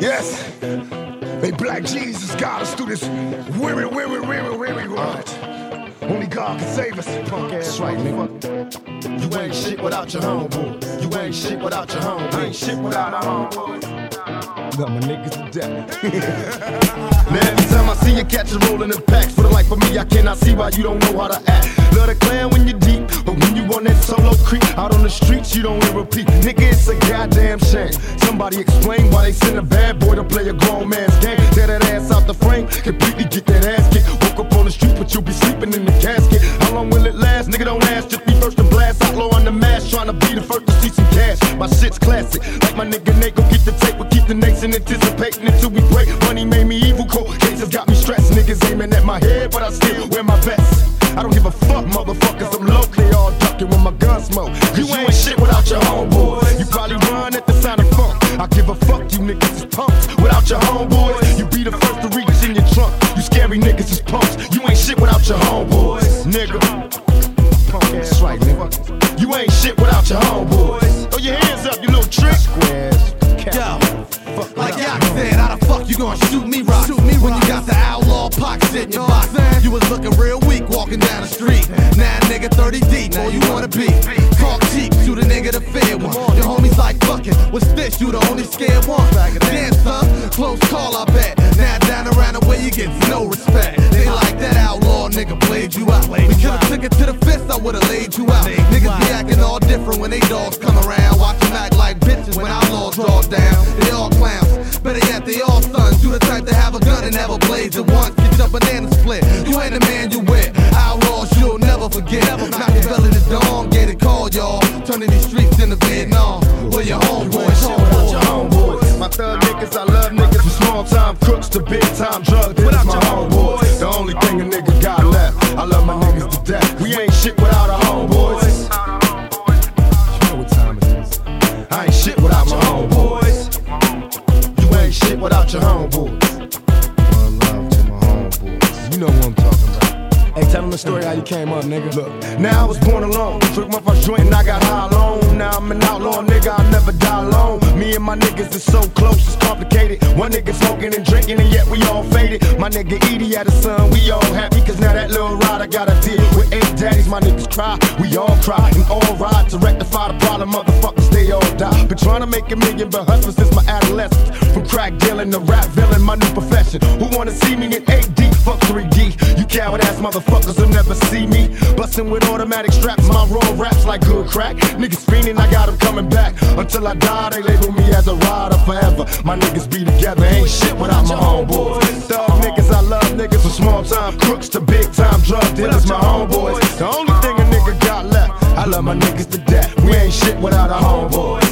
Yes. May Black Jesus guide us through this weary, weary, weary, weary road. Only God can save us. Punk ass right, nigga. You ain't shit without your homeboy. You ain't shit without your homeboy. Ain't shit without our homeboys. Got my niggas death. Now every time I see you catch it rolling in packs, for the life of me, I cannot see why you don't know how to act. Love the clan when you're deep, but when you on that solo creep, out on the streets, you don't hear repeat. Nigga, it's a goddamn shame. Somebody explain why they send a bad boy to play a grown man's game. Tear that ass out the frame, completely get that ass kicked. Woke up on the street, but you'll be sleeping in the casket. How long will it last? Nigga, don't ask, just be first to blast. Outlaw on the mask, trying to be the first to see some cash. My shit's classic, like my nigga Nate, get the tape, we'll keep the nation anticipating until we break. Money made me evil, cold cases got me stressed. Niggas aiming at my head, but I still wear my vest. I don't give a fuck, motherfuckers. I'm they all ducking when my gun smoke. You ain't shit without your homeboys. You probably run at the sound of funk. I give a fuck, you niggas is punks. Without your homeboys, you be the first to reach in your trunk. You scary niggas is punks. You ain't shit without your homeboys, nigga. Punk ass right, nigga. You ain't shit without your homeboys. Throw your hands up, you little trick. Squares. You gonna shoot me rock? Shoot me when you got the outlaw pockets in your box. You was looking real weak walking down the street. Now nigga 30 deep, all you wanna be. Talk cheap, shoot a nigga the fair one. Your homies like fucking, what's this? You the only scared one. Damn son, close call I bet. Now down around the way you get no respect. They like that outlaw nigga played you out. We could've took it to the fist, I would've laid you out. Niggas be acting all different when they dogs come around. Watch them act like bitches when I outlaws draw down. And never blaze at once. Get your banana split. You ain't the man you with. Outlaws you'll never forget. Makaveli the Don, get it called y'all. Turning these streets into Vietnam. Where your homeboys, Without your homeboys. My thug niggas, I love niggas from small time crooks to big time drug dealers. My homeboys, the only thing a nigga got left. I love my niggas to death. We ain't shit without our homeboys. You know what time it is. I ain't shit without my homeboys. You ain't shit without your homeboys. The story how you came up, nigga. Look, now I was born alone. Took my first joint and I got high alone. Now I'm an outlaw, nigga. I'll never die alone. Me and my niggas is so close, it's complicated. One nigga smoking and drinking, and yet we all faded. My nigga Edie had a son, we all happy, cause now that little rider got a deal with eight daddies. My niggas cry, we all cry, and all ride to rectify the problem. Motherfuckers, they all die. Been trying to make a million, but hustling since my adolescence. From crack dealing to rap villain, my new profession. Who wanna see me in 8D? Fuck 3D. You coward ass motherfuckers will never see me. Bustin' with automatic straps, my raw raps like good crack. Niggas fiending, I got 'em coming back. Until I die, they label me as a rider forever. My niggas be together, ain't shit without my homeboys. Thug niggas, I love niggas from small time crooks to big time drug dealers, my homeboys. The only thing a nigga got left, I love my niggas to death. We ain't shit without our homeboys.